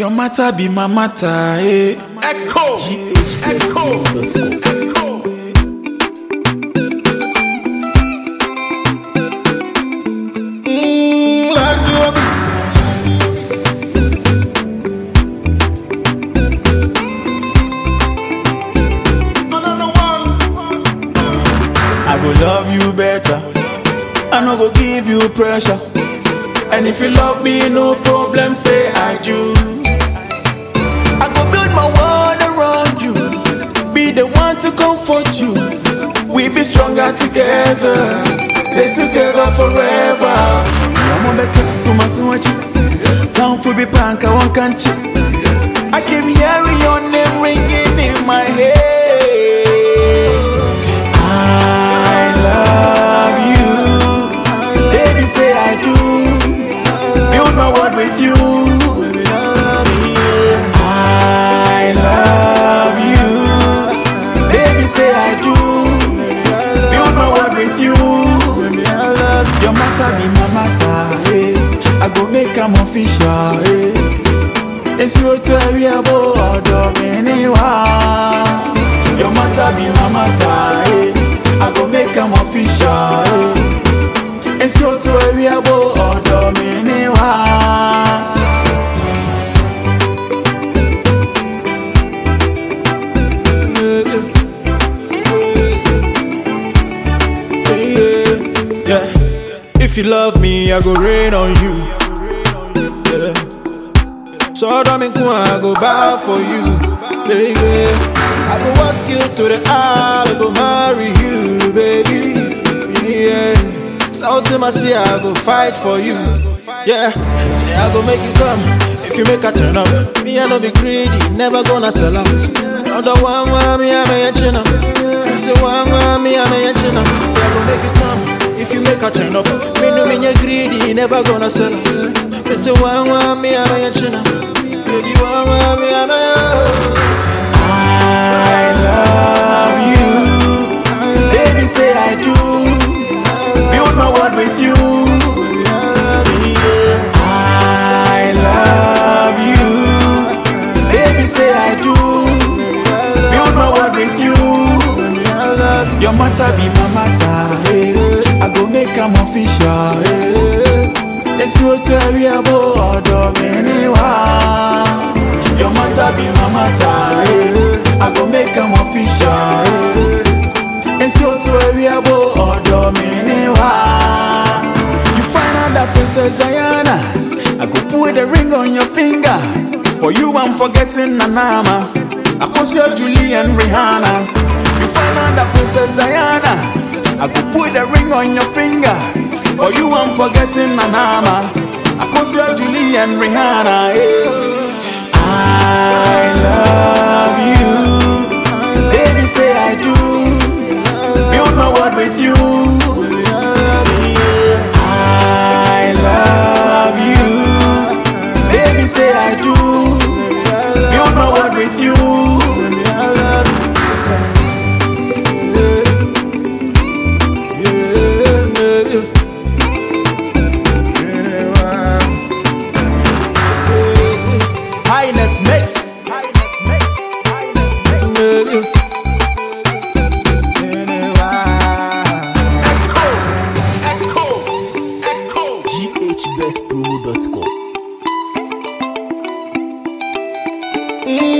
Your matter be my matter, eh? Echo. Echo. Echo. Let's do it. Another one. I go love you better. I no go give you pressure. And if you love me, no problem, say I do. Comfort you. We be stronger together. Stay together forever. I'm on the top to my switch. Sound for be punk, I want country. I keep hearing matter be my matter. eh. I go make am official. eh. Esi otu eri abo ọdọ mi ni wa. Your matter be my matter. eh. I go make am official. eh. Esi otu eri abo ọdọ mi ni If you love me, I go rain on you. Yeah. So don't make I go bow for you, baby. I go walk you to the aisle, I go marry you, baby. Yeah. So to my say I go fight for you. Yeah. Say I go make you come. If you make a turn up, me I no be greedy, never gonna sell out. Other one want me, I'm a chin up. Say one want me, I'm a chin up. I go make you come. If you make a turn up, no greedy, never gonna. Me say one want me, I'm a chin up. Baby, one want me, I'm a Your matter be my matter. eh. I go make am official. eh. Esi otu eri abo ọdọ mi ni wa. Your matter be my matter. eh. I go make am official. Esi otu eri abo ọdọ mi ni wa. You find out that Princess Diana. I go put a ring on your finger. For you, I'm forgetting Nanama. I call you Julie and Rihanna. That Princess Diana. I could put a ring on your finger. For you, I'm forgetting Nanama. I call you Julie and Rihanna. eh. I love you. Baby, say I do. Build my world with you. I love you. Baby, say I do. Build my world with you. Highness mix. Echo, echo, echo. GHBestpromo.com. Mm,